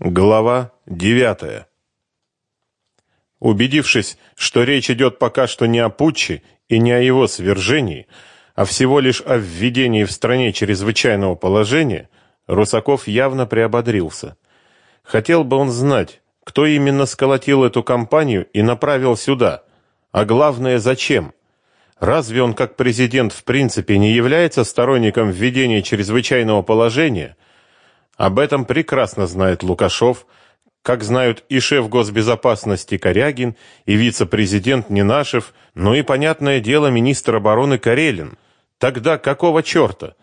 Глава 9. Убедившись, что речь идет пока что не о путче и не о его свержении, а всего лишь о введении в стране чрезвычайного положения, Русаков явно приободрился. Хотел бы он знать, кто именно сколотил эту кампанию и направил сюда, а главное, зачем. Разве он как президент в принципе не является сторонником введения чрезвычайного положения – об этом прекрасно знает Лукашов, как знают и шеф госбезопасности Корягин, и вице-президент Ненашев, ну и, понятное дело, министр обороны Карелин. Тогда какого черта?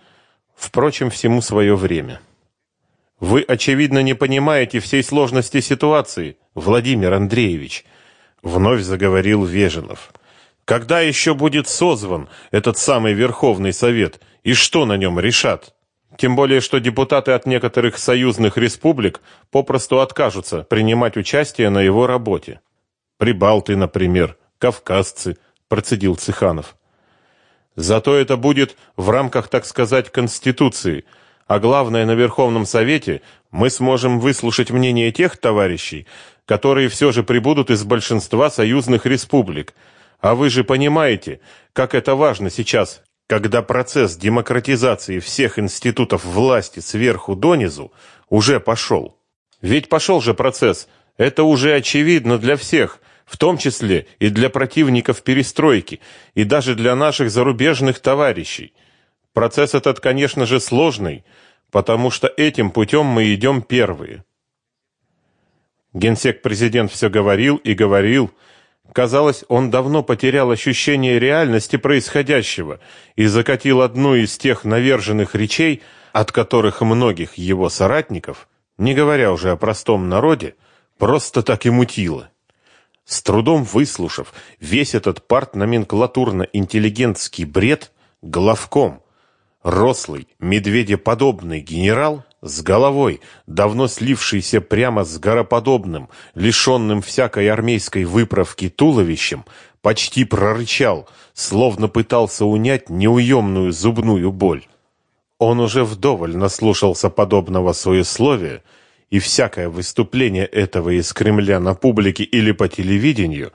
Впрочем, всему свое время. Вы, очевидно, не понимаете всей сложности ситуации, Владимир Андреевич, вновь заговорил Веженов. Когда еще будет созван этот самый Верховный Совет, и что на нем решат? Тем более, что депутаты от некоторых союзных республик попросту откажутся принимать участие на его работе. Прибалты, например, кавказцы, процедил Цыханов. Зато это будет в рамках, так сказать, Конституции, а главное, на Верховном Совете мы сможем выслушать мнение тех товарищей, которые все же прибудут из большинства союзных республик. А вы же понимаете, как это важно сейчас когда процесс демократизации всех институтов власти сверху донизу уже пошел. Ведь пошел же процесс, это уже очевидно для всех, в том числе и для противников перестройки, и даже для наших зарубежных товарищей. Процесс этот, конечно же, сложный, потому что этим путем мы идем первые. Генсек-президент все говорил и говорил, Казалось, он давно потерял ощущение реальности происходящего и закатил одну из тех наверженных речей, от которых многих его соратников, не говоря уже о простом народе, просто так и мутило. С трудом выслушав весь этот партноменклатурно-интеллигентский бред, главком, рослый, медведеподобный генерал с головой, давно слившийся прямо с гороподобным, лишенным всякой армейской выправки туловищем, почти прорычал, словно пытался унять неуемную зубную боль. Он уже вдоволь наслушался подобного своесловия, и всякое выступление этого из Кремля на публике или по телевидению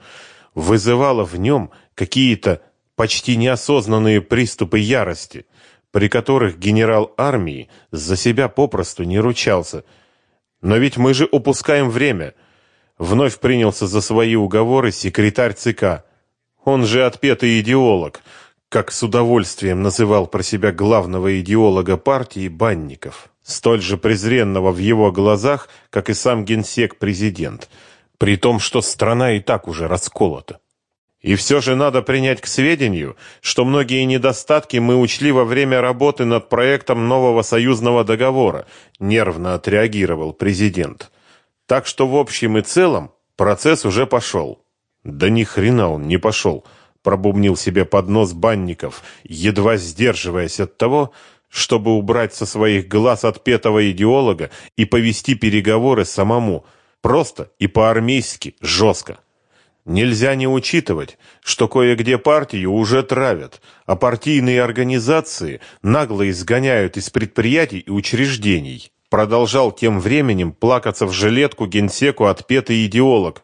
вызывало в нем какие-то почти неосознанные приступы ярости, при которых генерал армии за себя попросту не ручался. Но ведь мы же упускаем время. Вновь принялся за свои уговоры секретарь ЦК. Он же отпетый идеолог, как с удовольствием называл про себя главного идеолога партии Банников, столь же презренного в его глазах, как и сам генсек-президент, при том, что страна и так уже расколота. И все же надо принять к сведению, что многие недостатки мы учли во время работы над проектом нового союзного договора, нервно отреагировал президент. Так что в общем и целом процесс уже пошел. Да ни хрена он не пошел, пробубнил себе под нос Банников, едва сдерживаясь от того, чтобы убрать со своих глаз отпетого идеолога и повести переговоры самому, просто и по-армейски, жестко. Нельзя не учитывать, что кое-где партию уже травят, а партийные организации нагло изгоняют из предприятий и учреждений. Продолжал тем временем плакаться в жилетку генсеку отпетый идеолог.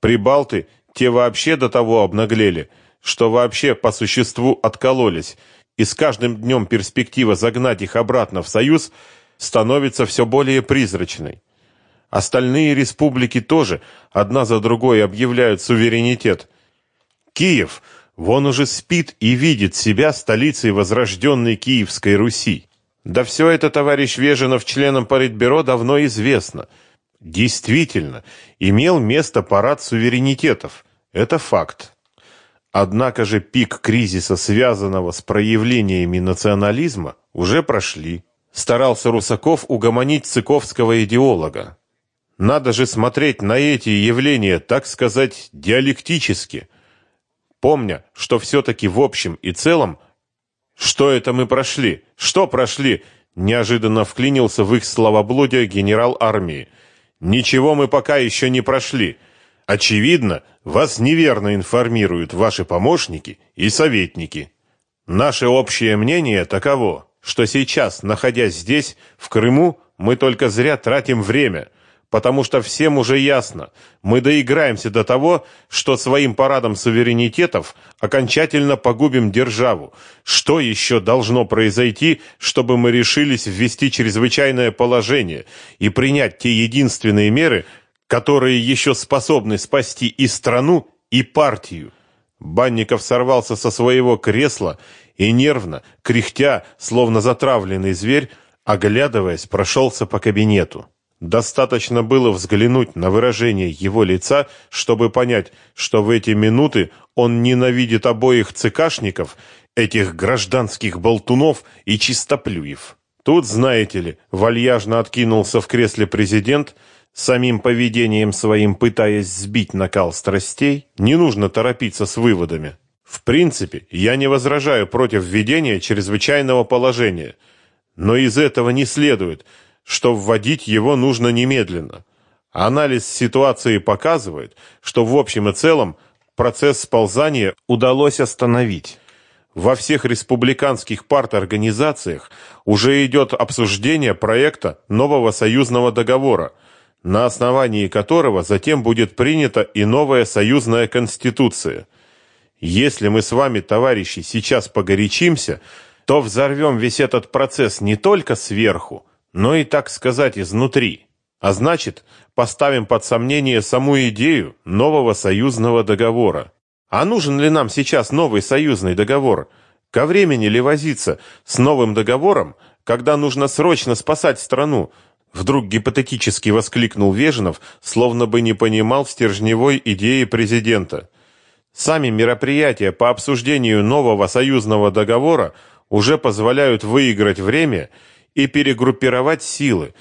Прибалты те вообще до того обнаглели, что вообще по существу откололись, и с каждым днем перспектива загнать их обратно в союз становится все более призрачной. Остальные республики тоже одна за другой объявляют суверенитет. Киев вон уже спит и видит себя столицей возрожденной Киевской Руси. Да все это, товарищ Веженов, членам Политбюро давно известно. Действительно, имел место парад суверенитетов. Это факт. Однако же пик кризиса, связанного с проявлениями национализма, уже прошли. Старался Русаков угомонить цыковского идеолога. Надо же смотреть на эти явления, так сказать, диалектически, помня, что все-таки в общем и целом, что это мы прошли, что прошли, неожиданно вклинился в их словоблудие генерал армии. Ничего мы пока еще не прошли. Очевидно, вас неверно информируют ваши помощники и советники. Наше общее мнение таково, что сейчас, находясь здесь, в Крыму, мы только зря тратим время, потому что всем уже ясно, мы доиграемся до того, что своим парадом суверенитетов окончательно погубим державу. Что еще должно произойти, чтобы мы решились ввести чрезвычайное положение и принять те единственные меры, которые еще способны спасти и страну, и партию? Банников сорвался со своего кресла и нервно, кряхтя, словно затравленный зверь, оглядываясь, прошелся по кабинету. Достаточно было взглянуть на выражение его лица, чтобы понять, что в эти минуты он ненавидит обоих цыкашников, этих гражданских болтунов и чистоплюев. Тут, знаете ли, вальяжно откинулся в кресле президент, самим поведением своим пытаясь сбить накал страстей, не нужно торопиться с выводами. В принципе, я не возражаю против введения чрезвычайного положения, но из этого не следует – что вводить его нужно немедленно. Анализ ситуации показывает, что в общем и целом процесс сползания удалось остановить. Во всех республиканских парторганизациях уже идет обсуждение проекта нового союзного договора, на основании которого затем будет принята и новая союзная конституция. Если мы с вами, товарищи, сейчас погорячимся, то взорвем весь этот процесс не только сверху, но и, так сказать, изнутри. А значит, поставим под сомнение саму идею нового союзного договора. А нужен ли нам сейчас новый союзный договор? Ко времени ли возиться с новым договором, когда нужно срочно спасать страну? Вдруг гипотетически воскликнул Веженов, словно бы не понимал стержневой идеи президента. Сами мероприятия по обсуждению нового союзного договора уже позволяют выиграть время и перегруппировать силы,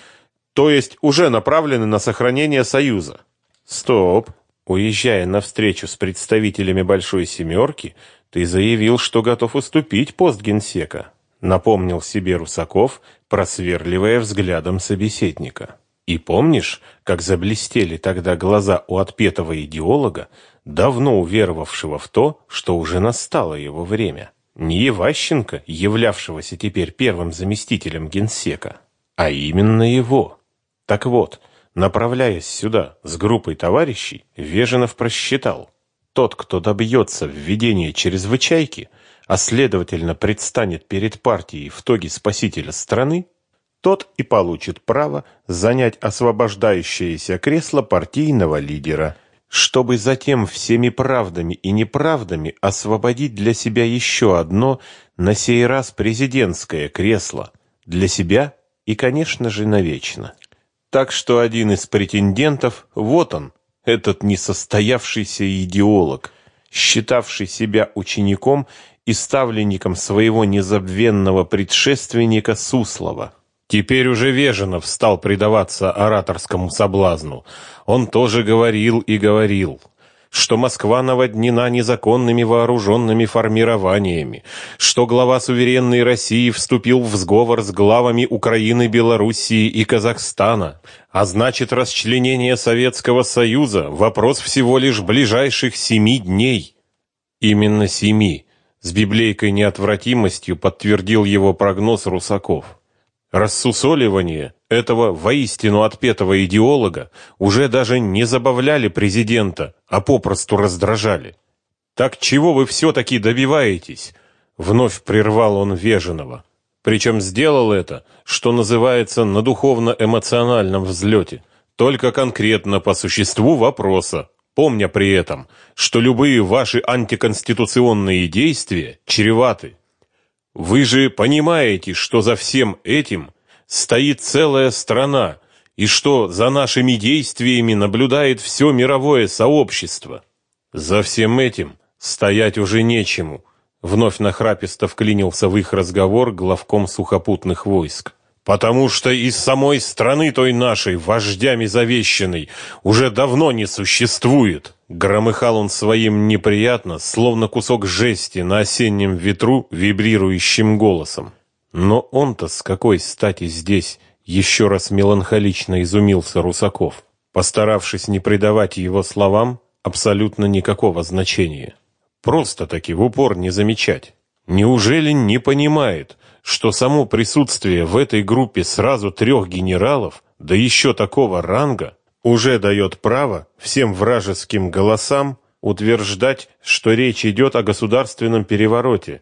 то есть уже направлены на сохранение Союза. Стоп. Уезжая на встречу с представителями Большой Семерки, ты заявил, что готов уступить пост генсека. Напомнил себе Русаков, просверливая взглядом собеседника. И помнишь, как заблестели тогда глаза у отпетого идеолога, давно уверовавшего в то, что уже настало его время? Не Иващенко, являвшегося теперь первым заместителем генсека, а именно его. Так вот, направляясь сюда с группой товарищей, Веженов просчитал. Тот, кто добьется введения чрезвычайки, а следовательно предстанет перед партией в тоге спасителя страны, тот и получит право занять освобождающееся кресло партийного лидера – чтобы затем всеми правдами и неправдами освободить для себя еще одно, на сей раз президентское кресло, для себя и, конечно же, навечно. Так что один из претендентов, вот он, этот несостоявшийся идеолог, считавший себя учеником и ставленником своего незабвенного предшественника Суслова. Теперь уже Веженов стал предаваться ораторскому соблазну. Он тоже говорил и говорил, что Москва наводнена незаконными вооруженными формированиями, что глава суверенной России вступил в сговор с главами Украины, Белоруссии и Казахстана, а значит расчленение Советского Союза – вопрос всего лишь ближайших семи дней. Именно семи. С библейкой неотвратимостью подтвердил его прогноз Русаков. Рассусоливание этого воистину отпетого идеолога уже даже не забавляли президента, а попросту раздражали. «Так чего вы все-таки добиваетесь?» Вновь прервал он Веженова. Причем сделал это, что называется, на духовно-эмоциональном взлете. Только конкретно по существу вопроса, помня при этом, что любые ваши антиконституционные действия чреваты вы же понимаете, что за всем этим стоит целая страна, и что за нашими действиями наблюдает все мировое сообщество. За всем этим стоять уже нечему. Вновь нахраписто вклинился в их разговор главком сухопутных войск. Потому что из самой страны той нашей, вождями завещанной, уже давно не существует. Громыхал он своим неприятно, словно кусок жести на осеннем ветру вибрирующим голосом. Но он-то с какой стати здесь? Еще раз меланхолично изумился Русаков, постаравшись не придавать его словам абсолютно никакого значения. Просто-таки в упор не замечать. Неужели не понимает, что само присутствие в этой группе сразу трех генералов, да еще такого ранга, уже дает право всем вражеским голосам утверждать, что речь идет о государственном перевороте,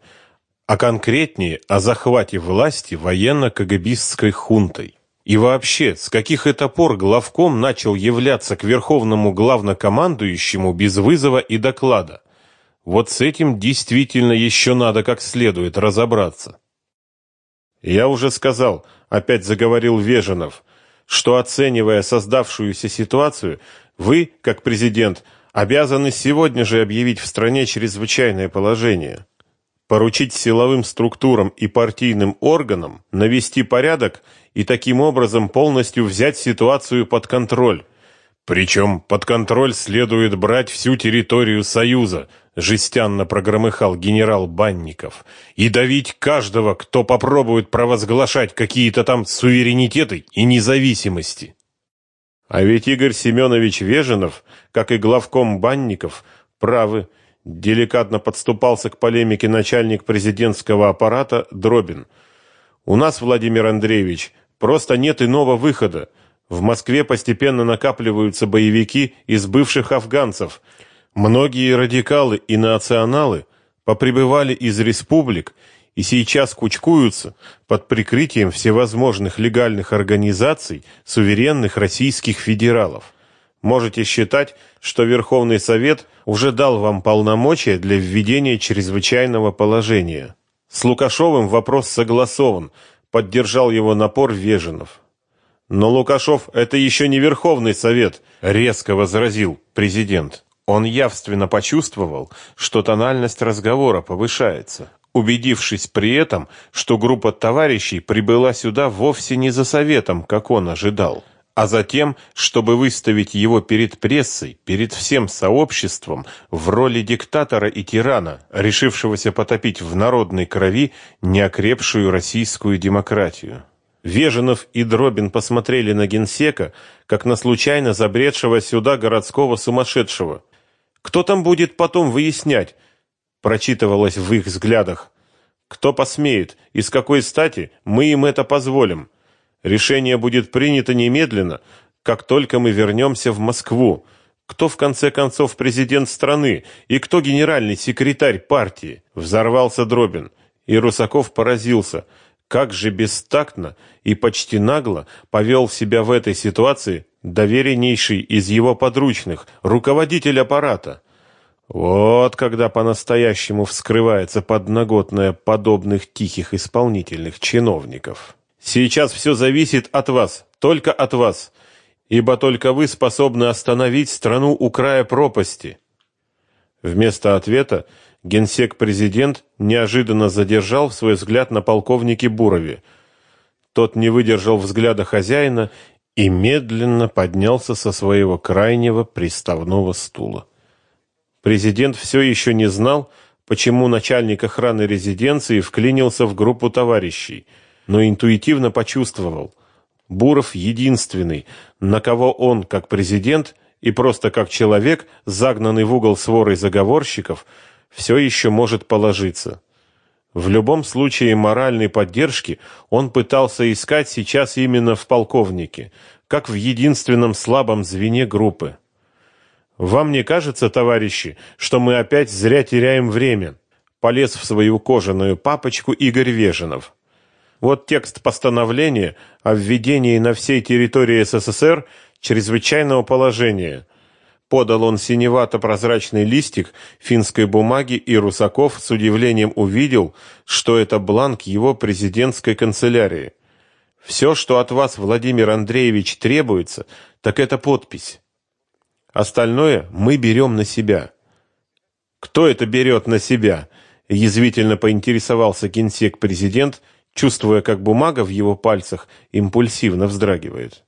а конкретнее о захвате власти военно-кагабистской хунтой. И вообще, с каких это пор главком начал являться к верховному главнокомандующему без вызова и доклада? Вот с этим действительно еще надо как следует разобраться. Я уже сказал, опять заговорил Веженов, что оценивая создавшуюся ситуацию, вы, как президент, обязаны сегодня же объявить в стране чрезвычайное положение. Поручить силовым структурам и партийным органам навести порядок и таким образом полностью взять ситуацию под контроль. Причем под контроль следует брать всю территорию Союза, жестянно прогромыхал генерал Банников, и давить каждого, кто попробует провозглашать какие-то там суверенитеты и независимости. А ведь Игорь Семенович Веженов, как и главком Банников, правы, деликатно подступался к полемике начальник президентского аппарата Дробин. У нас, Владимир Андреевич, просто нет иного выхода. В Москве постепенно накапливаются боевики из бывших афганцев – Многие радикалы и националы поприбывали из республик и сейчас кучкуются под прикрытием всевозможных легальных организаций суверенных российских федералов. Можете считать, что Верховный Совет уже дал вам полномочия для введения чрезвычайного положения. С Лукашовым вопрос согласован, поддержал его напор Веженов. Но Лукашов это еще не Верховный Совет, резко возразил президент. Он явственно почувствовал, что тональность разговора повышается, убедившись при этом, что группа товарищей прибыла сюда вовсе не за советом, как он ожидал, а за тем, чтобы выставить его перед прессой, перед всем сообществом в роли диктатора и тирана, решившегося потопить в народной крови неокрепшую российскую демократию. Веженов и Дробин посмотрели на генсека, как на случайно забредшего сюда городского сумасшедшего, кто там будет потом выяснять? Прочитывалось в их взглядах. Кто посмеет и с какой стати мы им это позволим? Решение будет принято немедленно, как только мы вернемся в Москву. Кто в конце концов президент страны и кто генеральный секретарь партии? Взорвался Дробин, и Русаков поразился, как же бестактно и почти нагло повел себя в этой ситуации довереннейший из его подручных, руководитель аппарата. Вот когда по-настоящему вскрывается подноготная подобных тихих исполнительных чиновников. Сейчас все зависит от вас, только от вас, ибо только вы способны остановить страну у края пропасти. Вместо ответа генсек-президент неожиданно задержал свой взгляд на полковнике Бурове. Тот не выдержал взгляда хозяина и медленно поднялся со своего крайнего приставного стула. Президент все еще не знал, почему начальник охраны резиденции вклинился в группу товарищей, но интуитивно почувствовал, Буров единственный, на кого он, как президент и просто как человек, загнанный в угол сворой заговорщиков, все еще может положиться. В любом случае моральной поддержки он пытался искать сейчас именно в полковнике, как в единственном слабом звене группы. Вам не кажется, товарищи, что мы опять зря теряем время? Полез в свою кожаную папочку Игорь Веженов. Вот текст постановления о введении на всей территории СССР чрезвычайного положения – Подал он синевато-прозрачный листик финской бумаги, и Русаков с удивлением увидел, что это бланк его президентской канцелярии. Все, что от вас, Владимир Андреевич, требуется, так это подпись. Остальное мы берем на себя. Кто это берет на себя? Язвительно поинтересовался генсек-президент, чувствуя, как бумага в его пальцах импульсивно вздрагивает.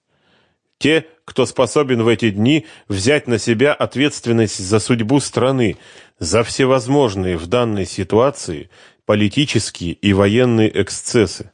Те, кто способен в эти дни взять на себя ответственность за судьбу страны, за всевозможные в данной ситуации политические и военные эксцессы.